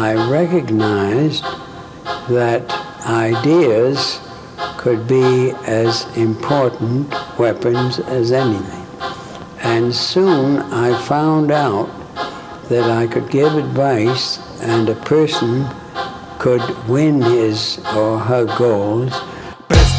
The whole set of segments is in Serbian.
I recognized that ideas could be as important weapons as anything. And soon I found out that I could give advice and a person could win his or her goals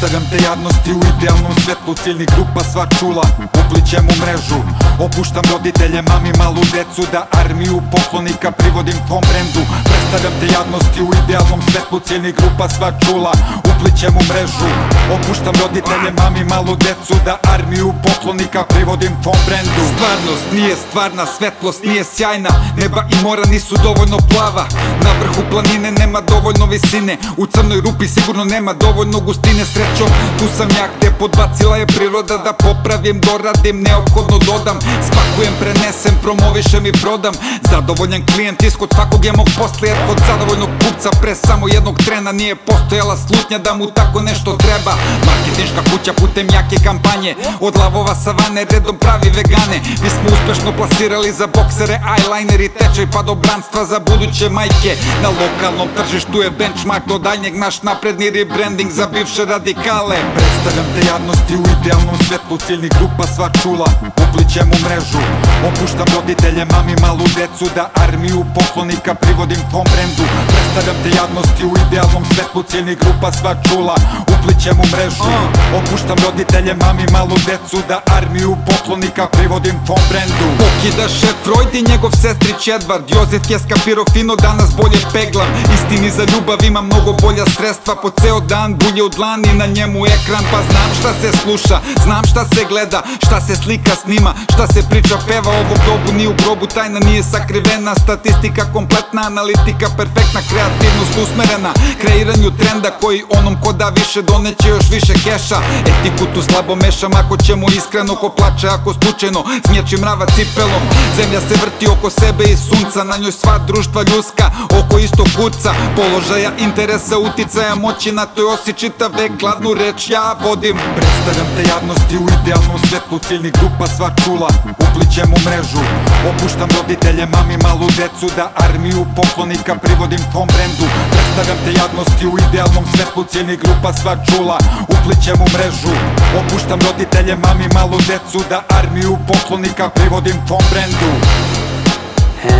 Predstavljam te javnosti u idealnom svetlu Ciljnih grupa sva čula, uplićem u mrežu. Opuštam roditelje, mami malu decu Da armiju poklonika privodim tvom brendu. Predstavljam te javnosti u idealnom svetlu Ciljnih grupa sva čula, uplićem u mrežu. Opuštam roditelje, mami malu decu Da armiju poklonika privodim tvom brendu. Stvarnost nije stvarna, svetlost nije sjajna Neba i mora nisu dovoljno plava. Na vrhu planine nema dovoljno visine U crnoj rupi sigurno nema dovoljno gustine Srećom, tu sam ja gde podbacila je priroda Da popravim, doradim, neophodno dodam. Spakujem, prenesem, promovišem i prodam. Zadovoljan klijent iskod svakog je mog posla Jer kod zadovoljnog kupca pre samo jednog trena Nije postojala slutnja da mu tako nešto treba. Marketinška kuća putem jake kampanje Od lavova savane redom pravi vegane. Mi smo uspešno plasirali za boksere Eyeliner i tečaj pa do branstva za buduće majke. Na lokalnom tržištu je benchmark do daljnjeg Naš napredni rebranding za bivše radikale Predstavljam te javnosti u idealnom svetlu Ciljnih grupa sva čula, uplićem u mrežu. Opuštam roditelje, mami malu decu Da armiju poklonika privodim tvom brendu. Predstavljam te javnosti u idealnom svetlu Ciljnih grupa sva čula, uplićem u mrežu. Opuštam roditelje, mami malu decu Da armiju poklonika privodim tvom brendu. Pokidaše Freud i njegov sestrić Edward. Jozef je skapiro fino, danas bolje peglam Istini za ljubav ima mnogo bolja sredstva. Po ceo dan bulje od dlani na njemu ekran Pa znam šta se sluša, znam šta se gleda Šta se slika snima, šta se priča peva. Ovog dobu ni u grobu tajna nije sakrivena. Statistika kompletna, analitika perfektna Kreativnost usmerena, kreiranju trenda Koji onom ko da više doneće još više keša. Etiku tu slabo mešam ako ćemo iskreno Ko plače ako slučajno smječi mrava cipelom. Zemlja se vrti oko sebe i sunca Na njoj sva društva ljuska, oko isto kurca Položaja, interesa, uticaja, moći Na toj osi čitav vek, gladnu reč ja vodim. Predstavljam te javnosti u idealnom svetlu Ciljnih grupa sva čula, uplićem u mrežu Opuštam roditelje, mami malu decu Da armiju poklonika privodim tvom brendu. Predstavljam te javnosti u idealnom svetlu Ciljnih grupa sva čula, uplićem u mrežu. Opuštam roditelje, mami malu decu Da armiju poklonika privodim tvom brendu.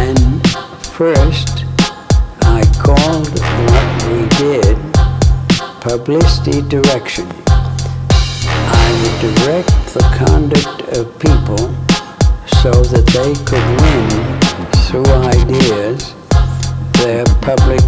And first, I called what we did publicity direction. I would direct the conduct of people so that they could win through ideas their public